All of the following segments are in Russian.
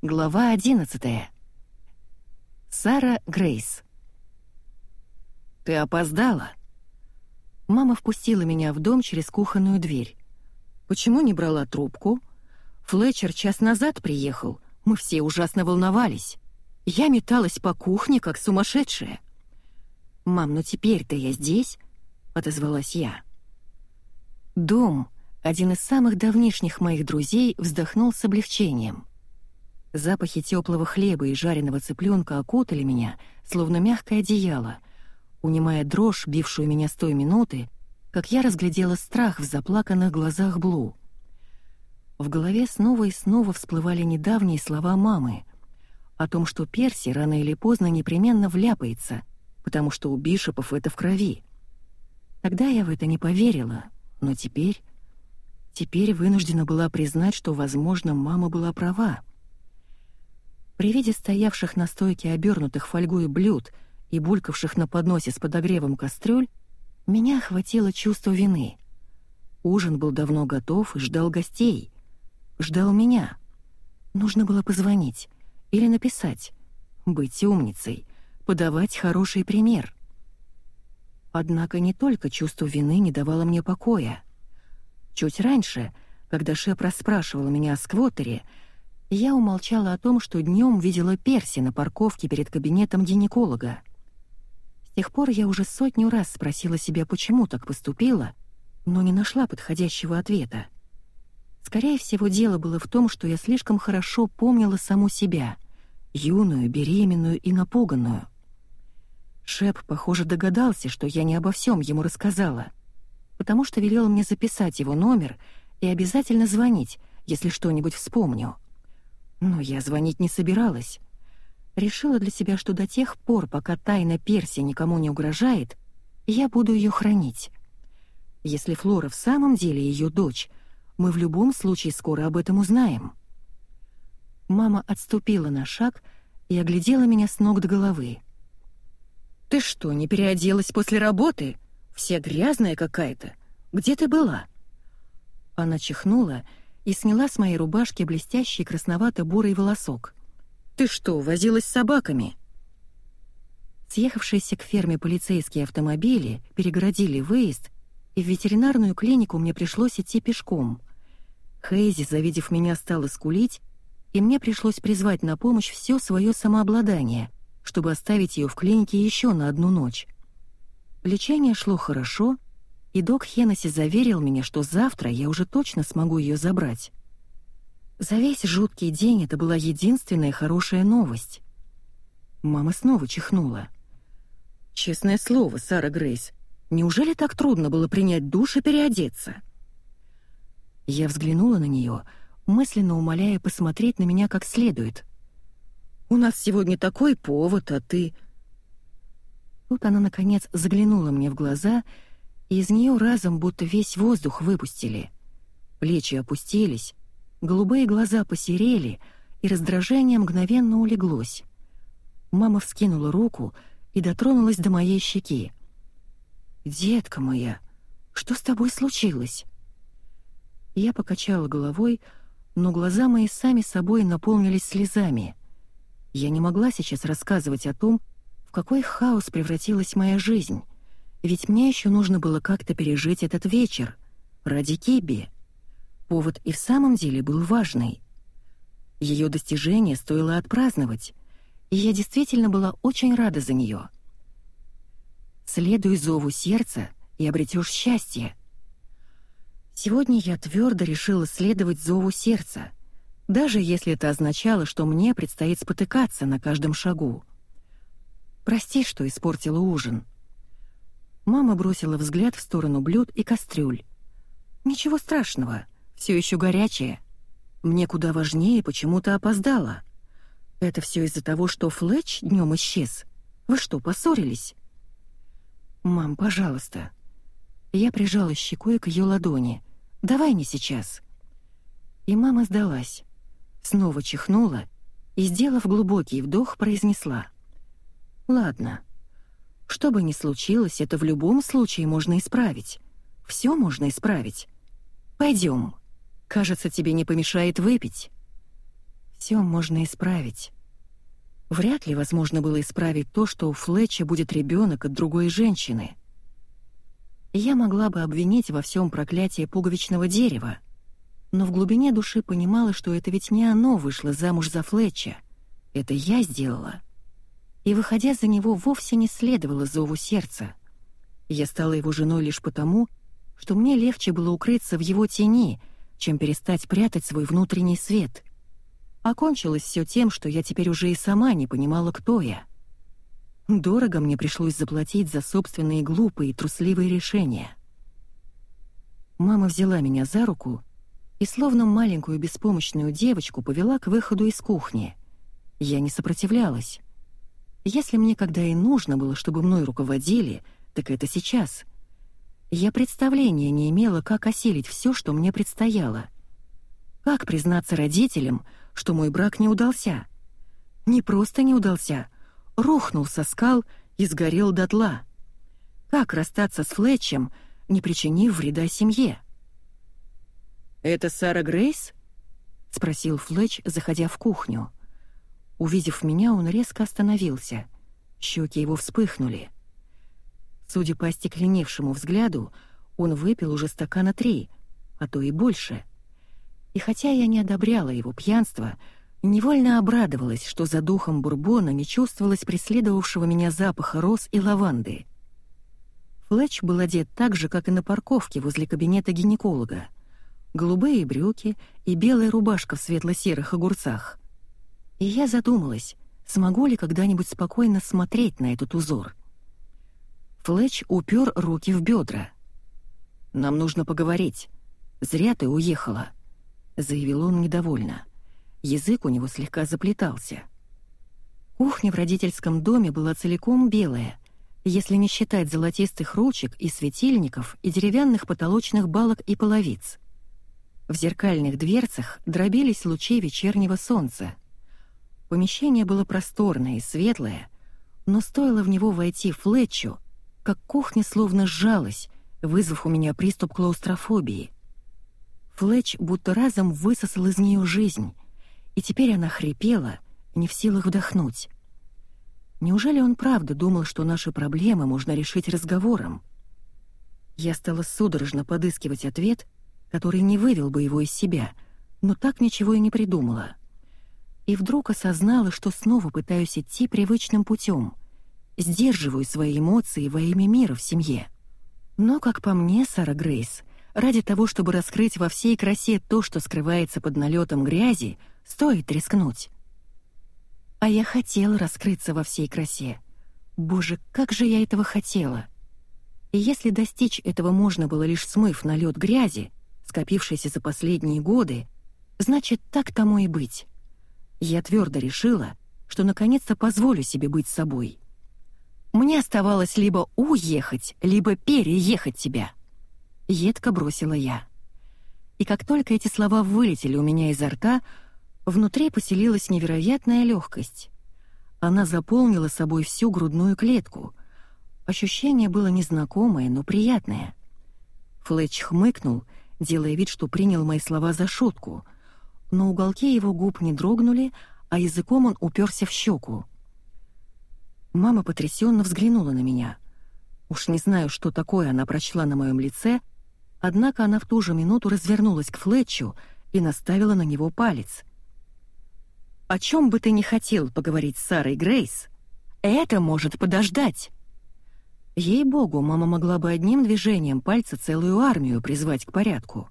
Глава 11. Сара Грейс. «Ты опоздала?» Мама впустила меня в дом через кухонную дверь. «Почему не брала трубку?» «Флетчер час назад приехал. Мы все ужасно волновались. Я металась по кухне, как сумасшедшая». «Мам, ну теперь-то я здесь?» — отозвалась я. Дом, один из самых давнишних моих друзей, вздохнул с облегчением. Запахи теплого хлеба и жареного цыпленка окутали меня, словно мягкое одеяло, унимая дрожь, бившую меня с той минуты, как я разглядела страх в заплаканных глазах Блу. В голове снова и снова всплывали недавние слова мамы о том, что Перси рано или поздно непременно вляпается, потому что у Бишопов это в крови. Тогда я в это не поверила, но теперь... Теперь вынуждена была признать, что, возможно, мама была права. При виде стоявших на стойке обернутых фольгой блюд и булькавших на подносе с подогревом кастрюль, меня охватило чувство вины. Ужин был давно готов и ждал гостей. Ждал меня. Нужно было позвонить или написать. Быть умницей, подавать хороший пример. Однако не только чувство вины не давало мне покоя. Чуть раньше, когда Шеп расспрашивал меня о сквотере, я умолчала о том, что днем видела Перси на парковке перед кабинетом гинеколога. С тех пор я уже сотню раз спросила себя, почему так поступила, но не нашла подходящего ответа. Скорее всего, дело было в том, что я слишком хорошо помнила саму себя, юную, беременную и напуганную. Шеп, похоже, догадался, что я не обо всем ему рассказала, потому что велел мне записать его номер и обязательно звонить, если что-нибудь вспомню. Но я звонить не собиралась. Решила для себя, что до тех пор, пока тайна Перси никому не угрожает, я буду ее хранить. Если Флора в самом деле ее дочь, мы в любом случае скоро об этом узнаем. Мама отступила на шаг и оглядела меня с ног до головы. «Ты что, не переоделась после работы? Вся грязная какая-то. Где ты была?» Она чихнула и сняла с моей рубашки блестящий красновато-бурый волосок. «Ты что, возилась с собаками?» Съехавшиеся к ферме полицейские автомобили перегородили выезд, и в ветеринарную клинику мне пришлось идти пешком. Хейзи, завидев меня, стала скулить, и мне пришлось призвать на помощь все свое самообладание, чтобы оставить ее в клинике еще на одну ночь. Лечение шло хорошо, и док Хеннесси заверил меня, что завтра я уже точно смогу ее забрать. За весь жуткий день это была единственная хорошая новость. Мама снова чихнула. «Честное слово, Сара Грейс, неужели так трудно было принять душ и переодеться?» Я взглянула на нее, мысленно умоляя посмотреть на меня как следует. «У нас сегодня такой повод, а ты...» Тут она, наконец, заглянула мне в глаза и из нее разом будто весь воздух выпустили. Плечи опустились, голубые глаза посерели, и раздражение мгновенно улеглось. Мама вскинула руку и дотронулась до моей щеки. «Детка моя, что с тобой случилось?» Я покачала головой, но глаза мои сами собой наполнились слезами. Я не могла сейчас рассказывать о том, в какой хаос превратилась моя жизнь — ведь мне еще нужно было как-то пережить этот вечер. Ради Киби. Повод и в самом деле был важный. Ее достижение стоило отпраздновать, и я действительно была очень рада за нее. Следуй зову сердца и обретешь счастье. Сегодня я твердо решила следовать зову сердца, даже если это означало, что мне предстоит спотыкаться на каждом шагу. Прости, что испортила ужин. Мама бросила взгляд в сторону блюд и кастрюль. «Ничего страшного, все еще горячее. Мне куда важнее почему-то опоздала. Это все из-за того, что Флетч днем исчез. Вы что, поссорились?» «Мам, пожалуйста». Я прижала щекой к ее ладони. «Давай не сейчас». И мама сдалась. Снова чихнула и, сделав глубокий вдох, произнесла. «Ладно, что бы ни случилось, это в любом случае можно исправить. Все можно исправить. Пойдем. Кажется, тебе не помешает выпить. все можно исправить. Вряд ли возможно было исправить то, что у Флетча будет ребенок от другой женщины. Я могла бы обвинить во всем проклятие пуговичного дерева, но в глубине души понимала, что это ведь не оно вышло замуж за Флетча. Это я сделала. И, выходя за него, вовсе не следовало зову сердца. Я стала его женой лишь потому, что мне легче было укрыться в его тени, чем перестать прятать свой внутренний свет. Окончилось все тем, что я теперь уже и сама не понимала, кто я. Дорого мне пришлось заплатить за собственные глупые и трусливые решения. Мама взяла меня за руку и словно маленькую беспомощную девочку повела к выходу из кухни. Я не сопротивлялась. Если мне когда и нужно было, чтобы мной руководили, так это сейчас. Я представления не имела, как осилить все, что мне предстояло. Как признаться родителям, что мой брак не удался? Не просто не удался, рухнул со скал и сгорел дотла. Как расстаться с Флетчем, не причинив вреда семье? «Это Сара Грейс?» — спросил Флетч, заходя в кухню. Увидев меня, он резко остановился. Щеки его вспыхнули. Судя по остекленевшему взгляду, он выпил уже стакана три, а то и больше. И хотя я не одобряла его пьянство, невольно обрадовалась, что за духом бурбона не чувствовалось преследовавшего меня запаха роз и лаванды. Флетч был одет так же, как и на парковке возле кабинета гинеколога. Голубые брюки и белая рубашка в светло-серых огурцах. И я задумалась, смогу ли когда-нибудь спокойно смотреть на этот узор. Флетч упер руки в бедра. «Нам нужно поговорить. Зря ты уехала», — заявил он недовольно. Язык у него слегка заплетался. Кухня в родительском доме была целиком белая, если не считать золотистых ручек и светильников и деревянных потолочных балок и половиц. В зеркальных дверцах дробились лучи вечернего солнца — Помещение было просторное и светлое, но стоило в него войти Флетчу, как кухня словно сжалась, вызвав у меня приступ клаустрофобии. Флетч будто разом высосал из нее жизнь, и теперь она хрипела, не в силах вдохнуть. Неужели он правда думал, что наши проблемы можно решить разговором? Я стала судорожно подыскивать ответ, который не вывел бы его из себя, но так ничего и не придумала и вдруг осознала, что снова пытаюсь идти привычным путем, сдерживаю свои эмоции во имя мира в семье. Но, как по мне, Сара Грейс, ради того, чтобы раскрыть во всей красе то, что скрывается под налетом грязи, стоит рискнуть. А я хотела раскрыться во всей красе. Боже, как же я этого хотела! И если достичь этого можно было лишь смыв налет грязи, скопившийся за последние годы, значит, так тому и быть. Я твердо решила, что наконец-то позволю себе быть собой. Мне оставалось либо уехать, либо переехать тебя. Едко бросила я. И как только эти слова вылетели у меня изо рта, внутри поселилась невероятная легкость. Она заполнила собой всю грудную клетку. Ощущение было незнакомое, но приятное. Флетч хмыкнул, делая вид, что принял мои слова за шутку — но уголки его губ не дрогнули, а языком он уперся в щеку. Мама потрясенно взглянула на меня. Уж не знаю, что такое она прочла на моем лице, однако она в ту же минуту развернулась к Флетчу и наставила на него палец. «О чем бы ты ни хотел поговорить с Сарой Грейс, это может подождать!» Ей-богу, мама могла бы одним движением пальца целую армию призвать к порядку.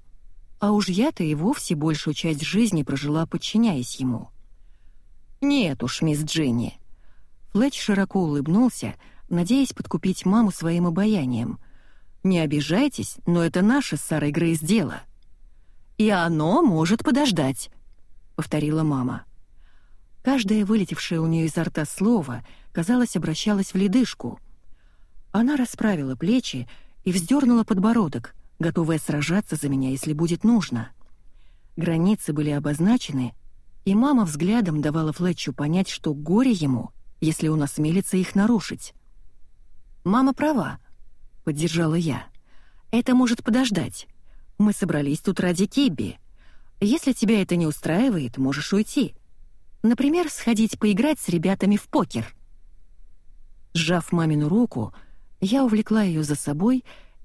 А уж я-то и вовсе большую часть жизни прожила, подчиняясь ему. «Нет уж, мисс Дженни». Флетч широко улыбнулся, надеясь подкупить маму своим обаянием. «Не обижайтесь, но это наше с Сарой Грейс дело». «И оно может подождать», — повторила мама. Каждое вылетевшее у нее изо рта слово, казалось, обращалось в ледышку. Она расправила плечи и вздернула подбородок, готовая сражаться за меня, если будет нужно. Границы были обозначены, и мама взглядом давала Флетчу понять, что горе ему, если он осмелится их нарушить. «Мама права», — поддержала я. «Это может подождать. Мы собрались тут ради Кибби. Если тебя это не устраивает, можешь уйти. Например, сходить поиграть с ребятами в покер. Сжав мамину руку, я увлекла ее за собой и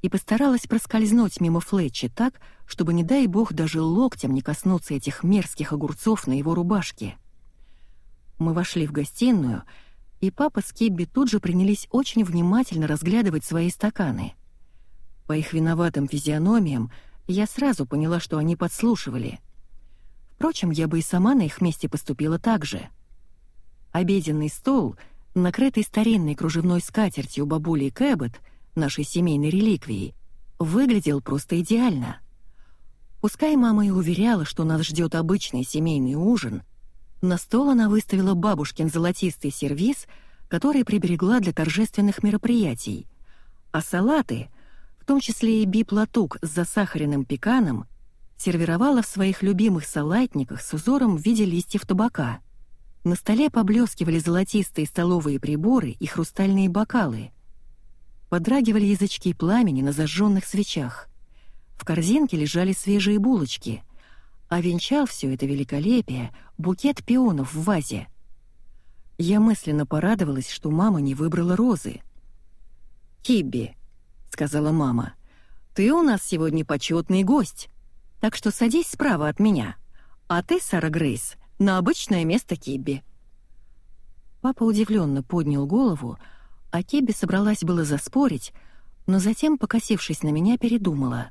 постаралась проскользнуть мимо Флетчи так, чтобы, не дай бог, даже локтем не коснуться этих мерзких огурцов на его рубашке. Мы вошли в гостиную, и папа с Кибби тут же принялись очень внимательно разглядывать свои стаканы. По их виноватым физиономиям я сразу поняла, что они подслушивали. Впрочем, я бы и сама на их месте поступила так же. Обеденный стол, накрытый старинной кружевной скатертью бабули Кэббет, нашей семейной реликвией, выглядел просто идеально. Пускай мама и уверяла, что нас ждет обычный семейный ужин, на стол она выставила бабушкин золотистый сервиз, который приберегла для торжественных мероприятий, а салаты, в том числе и биплатук с засахаренным пеканом, сервировала в своих любимых салатниках с узором в виде листьев табака. На столе поблескивали золотистые столовые приборы и хрустальные бокалы. Подрагивали язычки пламени на зажженных свечах. В корзинке лежали свежие булочки — а венчал все это великолепие букет пионов в вазе. Я мысленно порадовалась, что мама не выбрала розы. «Кибби», — сказала мама, — «ты у нас сегодня почетный гость, так что садись справа от меня, а ты, Сара Грейс, на обычное место Кибби». Папа удивленно поднял голову, а Кибби собралась было заспорить, но затем, покосившись на меня, передумала.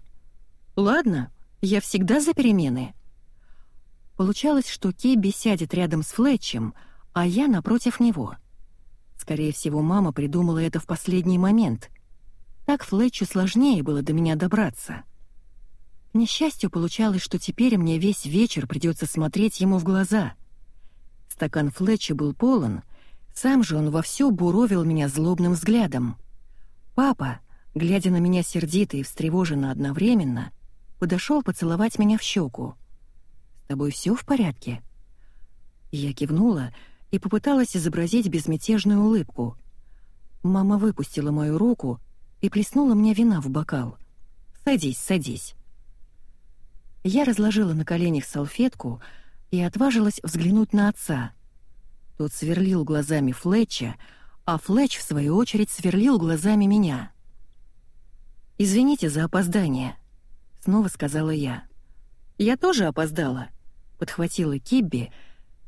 «Ладно, я всегда за перемены». Получалось, что Кебби сядет рядом с Флетчем, а я напротив него. Скорее всего, мама придумала это в последний момент. Так Флетчу сложнее было до меня добраться. К несчастью, получалось, что теперь мне весь вечер придется смотреть ему в глаза. Стакан Флетча был полон, сам же он вовсю буровил меня злобным взглядом. Папа, глядя на меня сердито и встревоженно одновременно, подошел поцеловать меня в щеку тобой все в порядке?» Я кивнула и попыталась изобразить безмятежную улыбку. Мама выпустила мою руку и плеснула мне вина в бокал. «Садись, садись». Я разложила на коленях салфетку и отважилась взглянуть на отца. Тот сверлил глазами Флетча, а Флетч, в свою очередь, сверлил глазами меня. «Извините за опоздание», — снова сказала я. «Я тоже опоздала», — подхватила Кибби,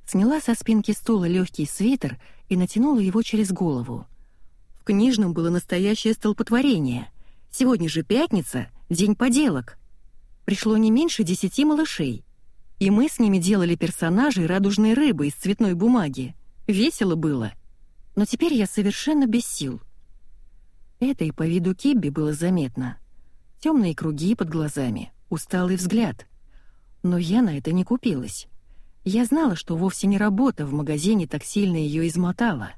сняла со спинки стула легкий свитер и натянула его через голову. В книжном было настоящее столпотворение. Сегодня же пятница, день поделок. Пришло не меньше десяти малышей. И мы с ними делали персонажей радужной рыбы из цветной бумаги. Весело было. Но теперь я совершенно без сил. Это и по виду Кибби было заметно. Темные круги под глазами, усталый взгляд — но я на это не купилась. Я знала, что вовсе не работа в магазине так сильно ее измотала.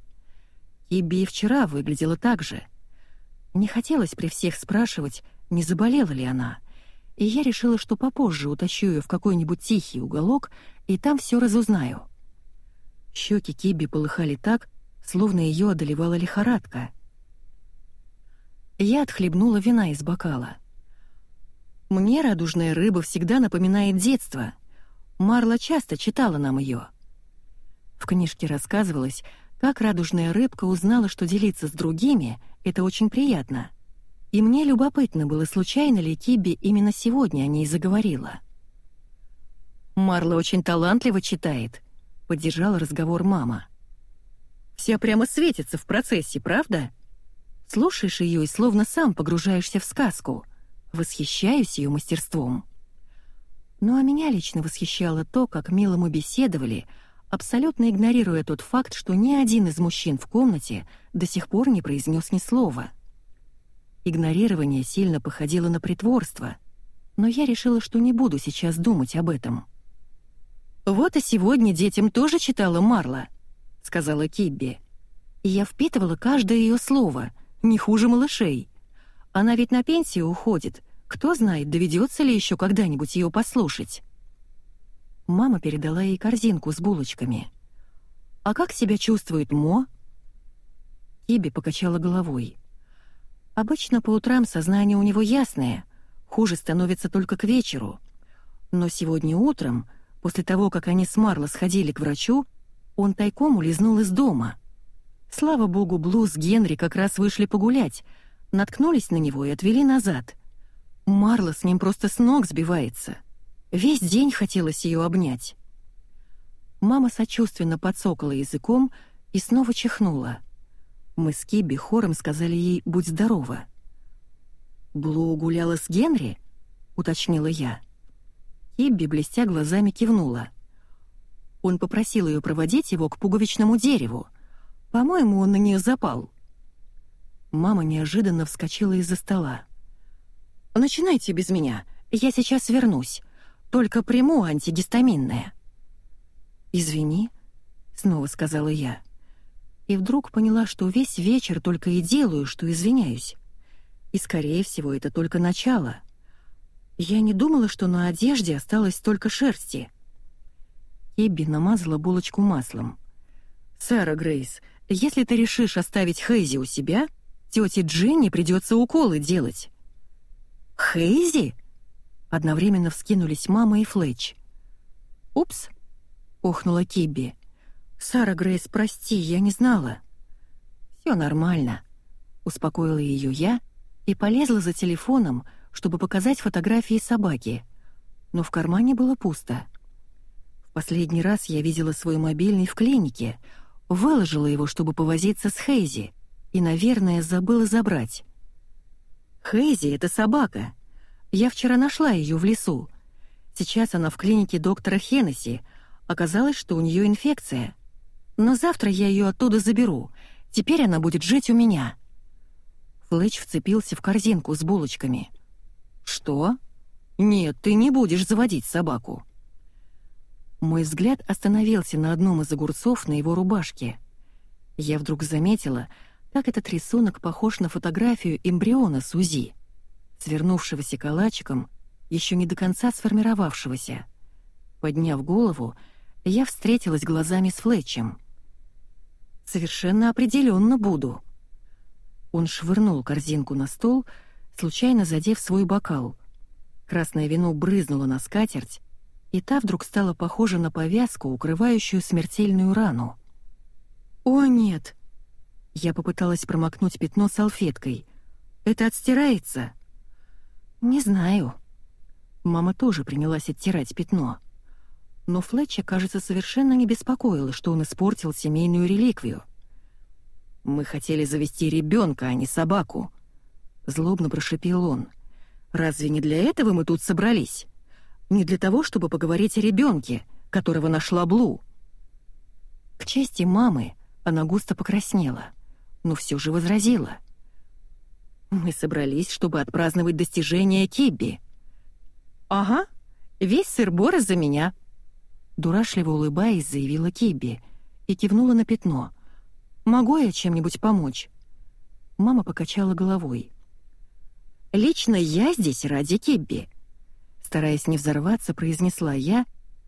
Иби и вчера выглядела так же. Не хотелось при всех спрашивать, не заболела ли она. И я решила, что попозже утащу ее в какой-нибудь тихий уголок, и там все разузнаю. Щеки Киби полыхали так, словно ее одолевала лихорадка. Я отхлебнула вина из бокала — мне радужная рыба всегда напоминает детство. Марла часто читала нам ее. В книжке рассказывалось, как радужная рыбка узнала, что делиться с другими — это очень приятно. И мне любопытно было, случайно ли Киби именно сегодня о ней заговорила. «Марла очень талантливо читает», — поддержала разговор мама. «Вся прямо светится в процессе, правда? Слушаешь ее и словно сам погружаешься в сказку — восхищаюсь ее мастерством. Ну а меня лично восхищало то, как мило мы беседовали, абсолютно игнорируя тот факт, что ни один из мужчин в комнате до сих пор не произнес ни слова. Игнорирование сильно походило на притворство, но я решила, что не буду сейчас думать об этом. «Вот и сегодня детям тоже читала Марла», — сказала Кибби. И я впитывала каждое ее слово, не хуже малышей. Она ведь на пенсию уходит, кто знает, доведется ли еще когда-нибудь ее послушать. Мама передала ей корзинку с булочками. «А как себя чувствует Мо?» Киби покачала головой. «Обычно по утрам сознание у него ясное, хуже становится только к вечеру. Но сегодня утром, после того, как они с Марло сходили к врачу, Он тайком улизнул из дома. Слава богу, Блу с Генри как раз вышли погулять, наткнулись на него и отвели назад. Марла с ним просто с ног сбивается. Весь день хотелось ее обнять. Мама сочувственно подсокала языком и снова чихнула. Мы с Кибби хором сказали ей «будь здорова». «Блу гуляла с Генри?» — уточнила я. Кибби, блестя глазами, кивнула. Он попросил ее проводить его к пуговичному дереву. По-моему, он на нее запал. Мама неожиданно вскочила из-за стола. «Начинайте без меня. Я сейчас вернусь. Только приму антигистаминное». «Извини», — снова сказала я. И вдруг поняла, что весь вечер только и делаю, что извиняюсь. И, скорее всего, это только начало. Я не думала, что на одежде осталось только шерсти. Эбби намазала булочку маслом. «Сара Грейс, если ты решишь оставить Хейзи у себя, тете Джинни придется уколы делать». «Хейзи?» Одновременно вскинулись мама и Флетч. «Упс!» — охнула Кибби. «Сара Грейс, прости, я не знала». «Все нормально», — успокоила ее я и полезла за телефоном, чтобы показать фотографии собаки. Но в кармане было пусто. В последний раз я видела свой мобильный в клинике, выложила его, чтобы повозиться с Хейзи, и, наверное, забыла забрать. «Хейзи — это собака», я вчера нашла ее в лесу. Сейчас она в клинике доктора Хеннесси. Оказалось, что у нее инфекция. Но завтра я ее оттуда заберу. Теперь она будет жить у меня». Флетч вцепился в корзинку с булочками. «Что? Нет, ты не будешь заводить собаку». Мой взгляд остановился на одном из огурцов на его рубашке. Я вдруг заметила, как этот рисунок похож на фотографию эмбриона Сузи свернувшегося калачиком, еще не до конца сформировавшегося. Подняв голову, я встретилась глазами с Флетчем. «Совершенно определенно буду». Он швырнул корзинку на стол, случайно задев свой бокал. Красное вино брызнуло на скатерть, и та вдруг стала похожа на повязку, укрывающую смертельную рану. «О, нет!» Я попыталась промокнуть пятно салфеткой. «Это отстирается?» «Не знаю». Мама тоже принялась оттирать пятно. Но Флетча, кажется, совершенно не беспокоила, что он испортил семейную реликвию. «Мы хотели завести ребенка, а не собаку», — злобно прошипел он. «Разве не для этого мы тут собрались? Не для того, чтобы поговорить о ребенке, которого нашла Блу?» К чести мамы она густо покраснела, но все же возразила. Мы собрались, чтобы отпраздновать достижение Кибби. Ага, весь сыр-бор из-за меня. Дурашливо улыбаясь, заявила Кибби и кивнула на пятно. Могу я чем-нибудь помочь? Мама покачала головой. Лично я здесь ради Кибби. Стараясь не взорваться, произнесла я,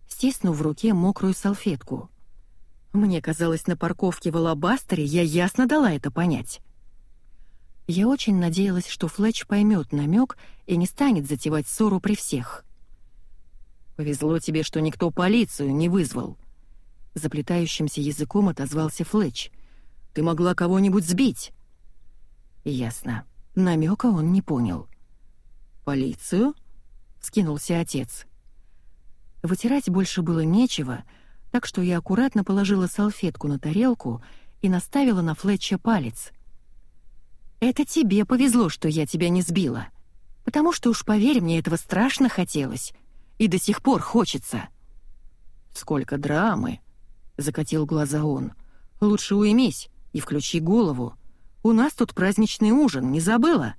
стиснув в руке мокрую салфетку. Мне казалось, на парковке в Алабастере я ясно дала это понять. Я очень надеялась, что Флетч поймет намек и не станет затевать ссору при всех. «Повезло тебе, что никто полицию не вызвал», — заплетающимся языком отозвался Флетч. «Ты могла кого-нибудь сбить». «Ясно. Намека он не понял». «Полицию?» — скинулся отец. Вытирать больше было нечего, так что я аккуратно положила салфетку на тарелку и наставила на Флетча палец — это тебе повезло, что я тебя не сбила. Потому что уж поверь мне, этого страшно хотелось. И до сих пор хочется. Сколько драмы, закатил глаза он. Лучше уймись и включи голову. У нас тут праздничный ужин, не забыла?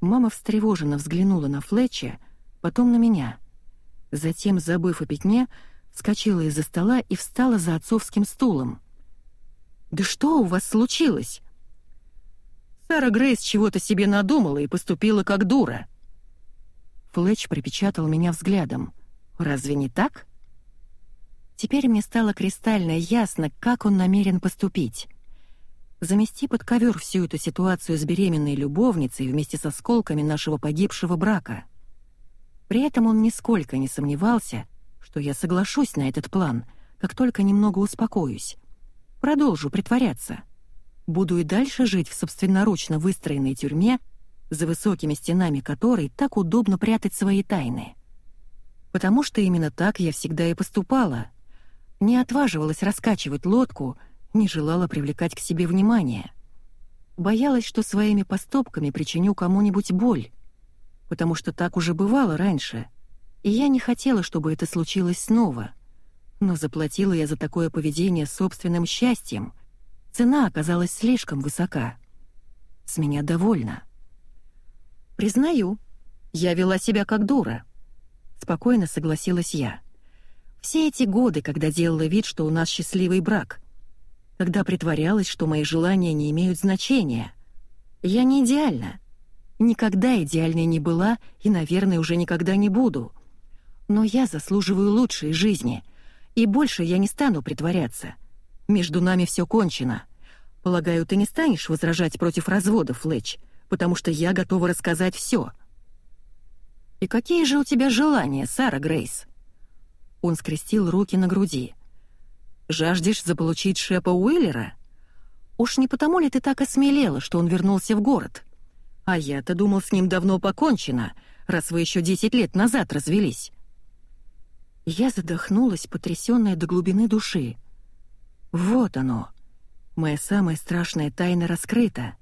Мама встревоженно взглянула на Флетча, потом на меня. Затем, забыв о пятне, вскочила из-за стола и встала за отцовским стулом. «Да что у вас случилось?» Сара Грейс чего-то себе надумала и поступила как дура. Флетч припечатал меня взглядом. «Разве не так?» Теперь мне стало кристально ясно, как он намерен поступить. Замести под ковер всю эту ситуацию с беременной любовницей вместе со осколками нашего погибшего брака. При этом он нисколько не сомневался, что я соглашусь на этот план, как только немного успокоюсь. Продолжу притворяться. Буду и дальше жить в собственноручно выстроенной тюрьме, за высокими стенами которой так удобно прятать свои тайны. Потому что именно так я всегда и поступала. Не отваживалась раскачивать лодку, не желала привлекать к себе внимание. Боялась, что своими поступками причиню кому-нибудь боль, потому что так уже бывало раньше, и я не хотела, чтобы это случилось снова. Но заплатила я за такое поведение собственным счастьем. Цена оказалась слишком высока. С меня довольна. Признаю, я вела себя как дура. Спокойно согласилась я. Все эти годы, когда делала вид, что у нас счастливый брак, когда притворялась, что мои желания не имеют значения. Я не идеальна. Никогда идеальной не была и, наверное, уже никогда не буду. Но я заслуживаю лучшей жизни, и больше я не стану притворяться. Между нами все кончено. Полагаю, ты не станешь возражать против развода, Флетч, потому что я готова рассказать все. «И какие же у тебя желания, Сара Грейс?» Он скрестил руки на груди. «Жаждешь заполучить Шепа Уиллера? Уж не потому ли ты так осмелела, что он вернулся в город? А я-то думал, с ним давно покончено, раз вы еще десять лет назад развелись». Я задохнулась, потрясённая до глубины души. Вот оно. Моя самая страшная тайна раскрыта.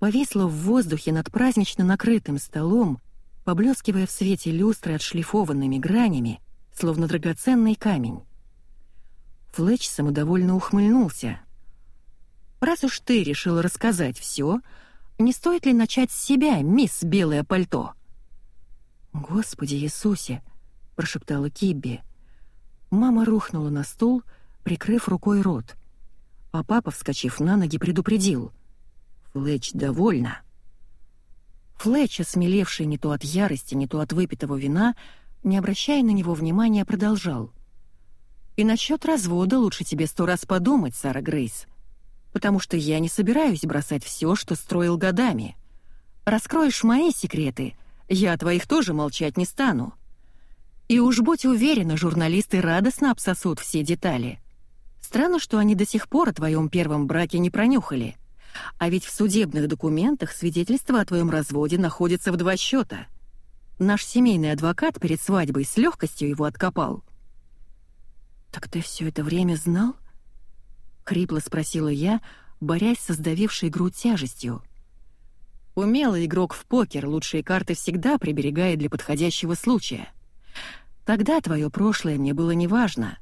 Повисла в воздухе над празднично накрытым столом, поблескивая в свете люстры отшлифованными гранями, словно драгоценный камень. Флетч самодовольно ухмыльнулся. «Раз уж ты решила рассказать все, не стоит ли начать с себя, мисс Белое пальто?» «Господи Иисусе!» — прошептала Кибби. Мама рухнула на стул, прикрыв рукой рот. А папа, вскочив на ноги, предупредил. «Флетч довольна». Флетч, осмелевший не то от ярости, не то от выпитого вина, не обращая на него внимания, продолжал. «И насчет развода лучше тебе сто раз подумать, Сара Грейс, потому что я не собираюсь бросать все, что строил годами. Раскроешь мои секреты, я о твоих тоже молчать не стану. И уж будь уверена, журналисты радостно обсосут все детали. Странно, что они до сих пор о твоем первом браке не пронюхали». А ведь в судебных документах свидетельство о твоем разводе находится в два счета. Наш семейный адвокат перед свадьбой с легкостью его откопал. «Так ты все это время знал?» — хрипло спросила я, борясь со сдавившей грудь тяжестью. Умелый игрок в покер лучшие карты всегда приберегает для подходящего случая. Тогда твое прошлое мне было неважно,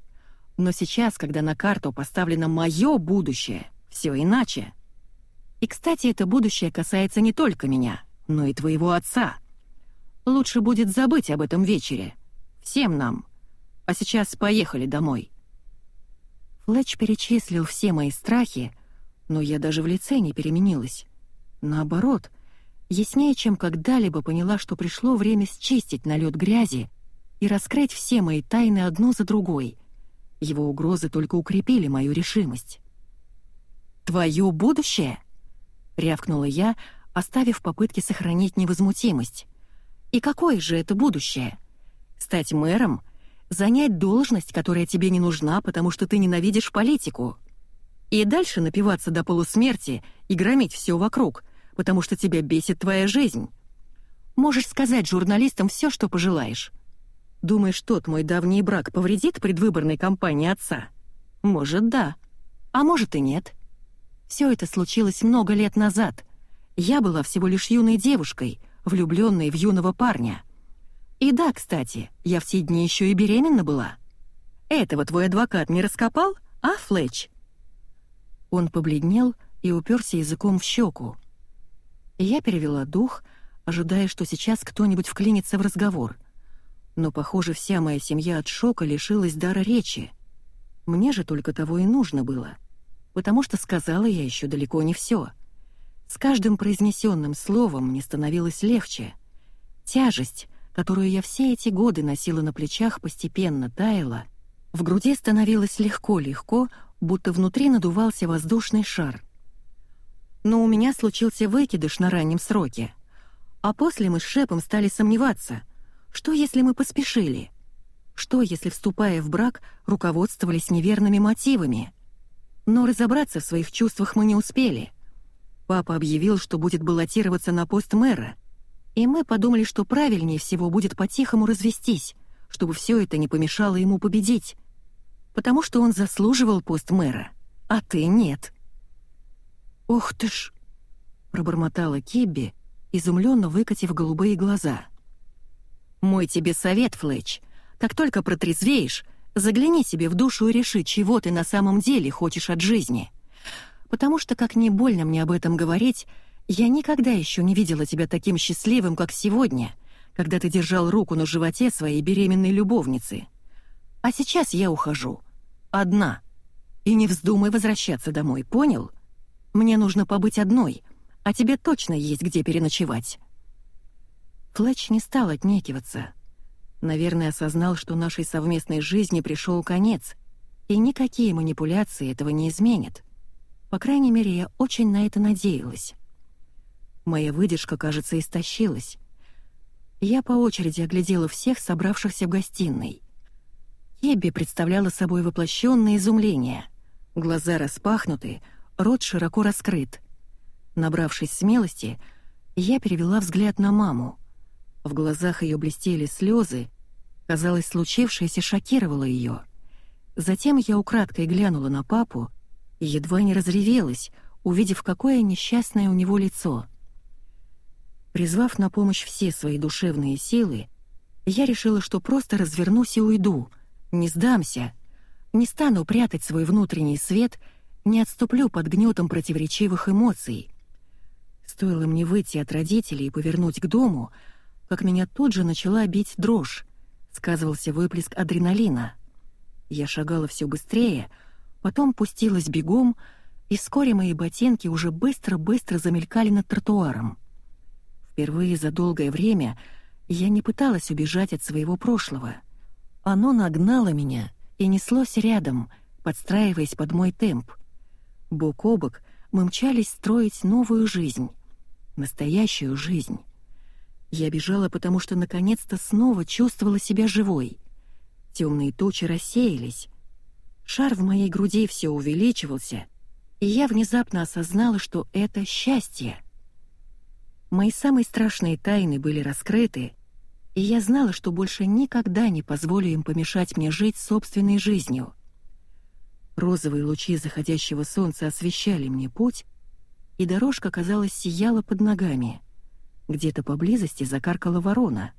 но сейчас, когда на карту поставлено мое будущее, все иначе. И, кстати, это будущее касается не только меня, но и твоего отца. Лучше будет забыть об этом вечере. Всем нам. А сейчас поехали домой». Флетч перечислил все мои страхи, но я даже в лице не переменилась. Наоборот, яснее, чем когда-либо поняла, что пришло время счистить налет грязи и раскрыть все мои тайны одну за другой. Его угрозы только укрепили мою решимость. «Твое будущее?» рявкнула я, оставив попытки сохранить невозмутимость. И какое же это будущее? Стать мэром? Занять должность, которая тебе не нужна, потому что ты ненавидишь политику? И дальше напиваться до полусмерти и громить все вокруг, потому что тебя бесит твоя жизнь? Можешь сказать журналистам все, что пожелаешь. Думаешь, тот мой давний брак повредит предвыборной кампании отца? Может, да. А может и нет. Все это случилось много лет назад. Я была всего лишь юной девушкой, влюбленной в юного парня. И да, кстати, я в те дни еще и беременна была. Этого твой адвокат не раскопал, а, Флетч?» Он побледнел и уперся языком в щеку. Я перевела дух, ожидая, что сейчас кто-нибудь вклинится в разговор. Но, похоже, вся моя семья от шока лишилась дара речи. Мне же только того и нужно было — потому что сказала я еще далеко не все. С каждым произнесенным словом мне становилось легче. Тяжесть, которую я все эти годы носила на плечах, постепенно таяла. В груди становилось легко-легко, будто внутри надувался воздушный шар. Но у меня случился выкидыш на раннем сроке. А после мы с Шепом стали сомневаться, что если мы поспешили? Что, если, вступая в брак, руководствовались неверными мотивами? Но разобраться в своих чувствах мы не успели. Папа объявил, что будет баллотироваться на пост мэра, и мы подумали, что правильнее всего будет по-тихому развестись, чтобы все это не помешало ему победить. Потому что он заслуживал пост мэра, а ты нет. «Ох ты ж!» — пробормотала Кибби, изумленно выкатив голубые глаза. «Мой тебе совет, Флетч. Как только протрезвеешь, загляни себе в душу и реши, чего ты на самом деле хочешь от жизни. Потому что, как не больно мне об этом говорить, я никогда еще не видела тебя таким счастливым, как сегодня, когда ты держал руку на животе своей беременной любовницы. А сейчас я ухожу. Одна. И не вздумай возвращаться домой, понял? Мне нужно побыть одной, а тебе точно есть где переночевать». Флетч не стал отнекиваться. Наверное, осознал, что нашей совместной жизни пришел конец, и никакие манипуляции этого не изменят. По крайней мере, я очень на это надеялась. Моя выдержка, кажется, истощилась. Я по очереди оглядела всех собравшихся в гостиной. Кебби представляла собой воплощенное изумление. Глаза распахнуты, рот широко раскрыт. Набравшись смелости, я перевела взгляд на маму. В глазах ее блестели слезы. Казалось, случившееся шокировало ее. Затем я украдкой глянула на папу и едва не разревелась, увидев, какое несчастное у него лицо. Призвав на помощь все свои душевные силы, я решила, что просто развернусь и уйду, не сдамся, не стану прятать свой внутренний свет, не отступлю под гнетом противоречивых эмоций. Стоило мне выйти от родителей и повернуть к дому, как меня тут же начала бить дрожь, сказывался выплеск адреналина. Я шагала все быстрее, потом пустилась бегом, и вскоре мои ботинки уже быстро-быстро замелькали над тротуаром. Впервые за долгое время я не пыталась убежать от своего прошлого. Оно нагнало меня и неслось рядом, подстраиваясь под мой темп. Бок о бок мы мчались строить новую жизнь. Настоящую жизнь. Я бежала, потому что наконец-то снова чувствовала себя живой. Темные тучи рассеялись. Шар в моей груди все увеличивался, и я внезапно осознала, что это счастье. Мои самые страшные тайны были раскрыты, и я знала, что больше никогда не позволю им помешать мне жить собственной жизнью. Розовые лучи заходящего солнца освещали мне путь, и дорожка, казалось, сияла под ногами — где-то поблизости закаркала ворона.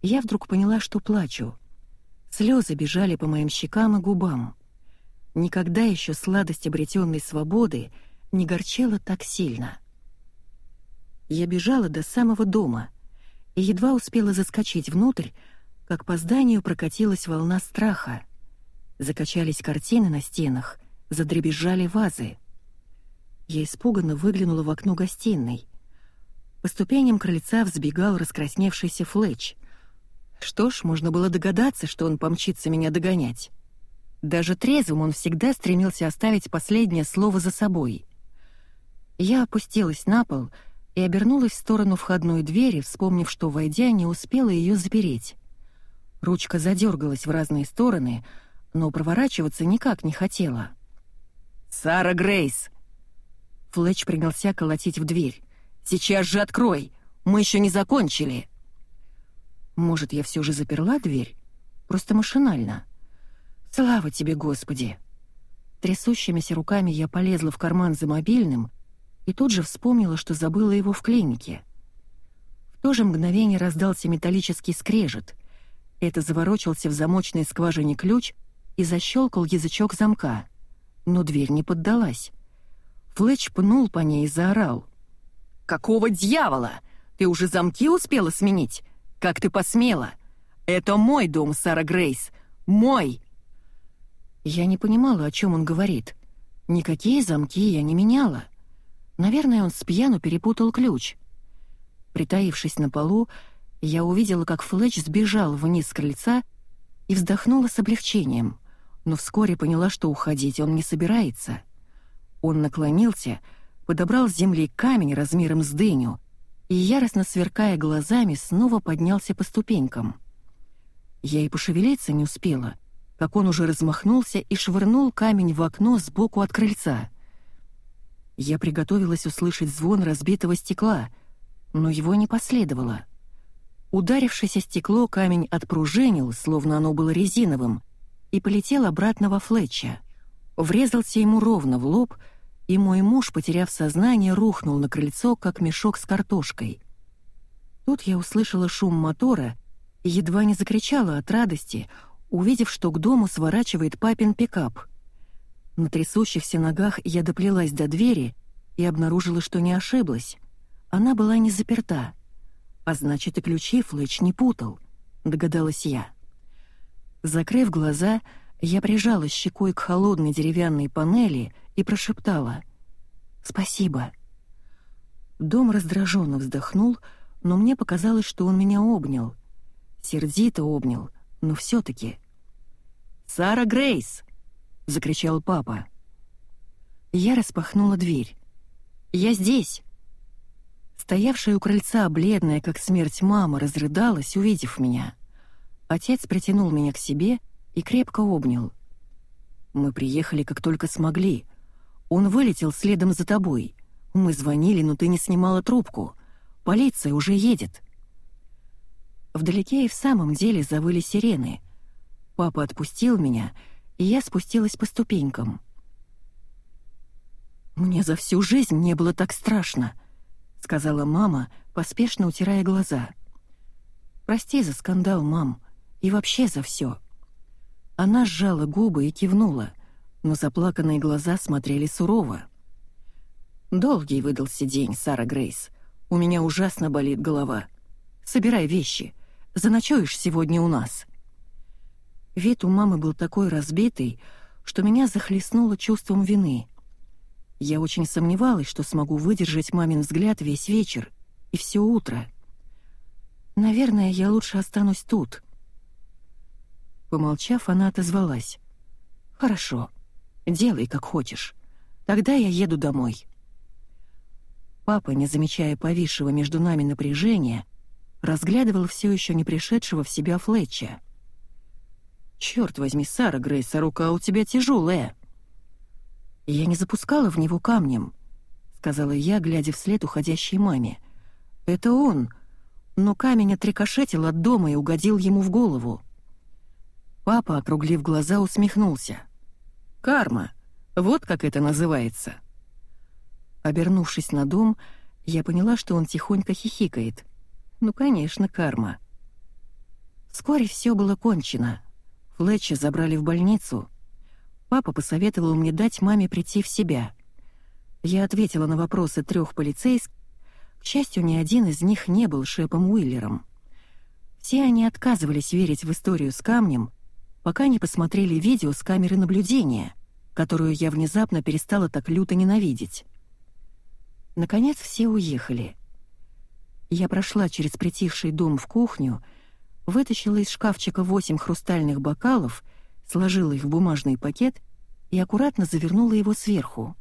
Я вдруг поняла, что плачу. Слезы бежали по моим щекам и губам. Никогда еще сладость обретенной свободы не горчела так сильно. Я бежала до самого дома и едва успела заскочить внутрь, как по зданию прокатилась волна страха. Закачались картины на стенах, задребезжали вазы. Я испуганно выглянула в окно гостиной — по ступеням крыльца взбегал раскрасневшийся Флетч. Что ж, можно было догадаться, что он помчится меня догонять. Даже трезвым он всегда стремился оставить последнее слово за собой. Я опустилась на пол и обернулась в сторону входной двери, вспомнив, что, войдя, не успела ее запереть. Ручка задергалась в разные стороны, но проворачиваться никак не хотела. «Сара Грейс!» Флетч принялся колотить в дверь. Сейчас же открой! Мы еще не закончили!» Может, я все же заперла дверь? Просто машинально. Слава тебе, Господи! Трясущимися руками я полезла в карман за мобильным и тут же вспомнила, что забыла его в клинике. В то же мгновение раздался металлический скрежет. Это заворочился в замочной скважине ключ и защелкал язычок замка. Но дверь не поддалась. Флетч пнул по ней и заорал. «Какого дьявола? Ты уже замки успела сменить? Как ты посмела? Это мой дом, Сара Грейс. Мой!» Я не понимала, о чем он говорит. Никакие замки я не меняла. Наверное, он с пьяну перепутал ключ. Притаившись на полу, я увидела, как Флетч сбежал вниз с крыльца и вздохнула с облегчением, но вскоре поняла, что уходить он не собирается. Он наклонился подобрал с земли камень размером с дыню и, яростно сверкая глазами, снова поднялся по ступенькам. Я и пошевелиться не успела, как он уже размахнулся и швырнул камень в окно сбоку от крыльца. Я приготовилась услышать звон разбитого стекла, но его не последовало. Ударившись о стекло, камень отпружинил, словно оно было резиновым, и полетел обратно во Флетча. Врезался ему ровно в лоб, и мой муж, потеряв сознание, рухнул на крыльцо, как мешок с картошкой. Тут я услышала шум мотора и едва не закричала от радости, увидев, что к дому сворачивает папин пикап. На трясущихся ногах я доплелась до двери и обнаружила, что не ошиблась. Она была не заперта. А значит, и ключи Флетч не путал, догадалась я. Закрыв глаза, я прижала щекой к холодной деревянной панели и прошептала «Спасибо». Дом раздраженно вздохнул, но мне показалось, что он меня обнял. Сердито обнял, но все таки «Сара Грейс!» — закричал папа. Я распахнула дверь. «Я здесь!» Стоявшая у крыльца, бледная, как смерть мама, разрыдалась, увидев меня. Отец притянул меня к себе и крепко обнял. «Мы приехали, как только смогли. Он вылетел следом за тобой. Мы звонили, но ты не снимала трубку. Полиция уже едет». Вдалеке и в самом деле завыли сирены. Папа отпустил меня, и я спустилась по ступенькам. «Мне за всю жизнь не было так страшно», — сказала мама, поспешно утирая глаза. «Прости за скандал, мам, и вообще за все. Она сжала губы и кивнула, но заплаканные глаза смотрели сурово. «Долгий выдался день, Сара Грейс. У меня ужасно болит голова. Собирай вещи. Заночуешь сегодня у нас». Вид у мамы был такой разбитый, что меня захлестнуло чувством вины. Я очень сомневалась, что смогу выдержать мамин взгляд весь вечер и все утро. Наверное, я лучше останусь тут. Помолчав, она отозвалась. «Хорошо, делай, как хочешь. Тогда я еду домой». Папа, не замечая повисшего между нами напряжения, разглядывал все еще не пришедшего в себя Флетча. «Черт возьми, Сара Грейса, рука у тебя тяжелая!» «Я не запускала в него камнем», — сказала я, глядя вслед уходящей маме. «Это он!» Но камень отрикошетил от дома и угодил ему в голову. Папа, округлив глаза, усмехнулся. «Карма! Вот как это называется!» Обернувшись на дом, я поняла, что он тихонько хихикает. Ну, конечно, карма. Вскоре все было кончено. Флетча забрали в больницу. Папа посоветовал мне дать маме прийти в себя. Я ответила на вопросы трех полицейских. К счастью, ни один из них не был Шепом Уиллером. Все они отказывались верить в историю с камнем, пока не посмотрели видео с камеры наблюдения, которую я внезапно перестала так люто ненавидеть. Наконец все уехали. Я прошла через притихший дом в кухню, вытащила из шкафчика восемь хрустальных бокалов, сложила их в бумажный пакет и аккуратно завернула его сверху.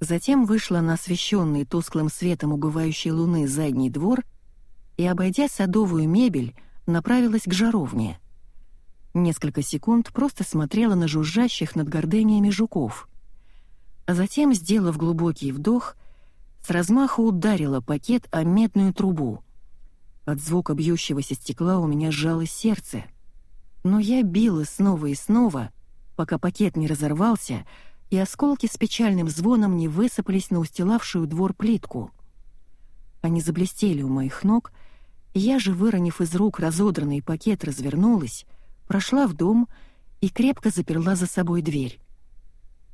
Затем вышла на освещенный тусклым светом убывающей луны задний двор и, обойдя садовую мебель, направилась к жаровне. Несколько секунд просто смотрела на жужжащих над гордениями жуков. А затем, сделав глубокий вдох, с размаху ударила пакет о медную трубу. От звука бьющегося стекла у меня сжалось сердце. Но я била снова и снова, пока пакет не разорвался, и осколки с печальным звоном не высыпались на устилавшую двор плитку. Они заблестели у моих ног, и я же, выронив из рук разодранный пакет, развернулась, прошла в дом и крепко заперла за собой дверь.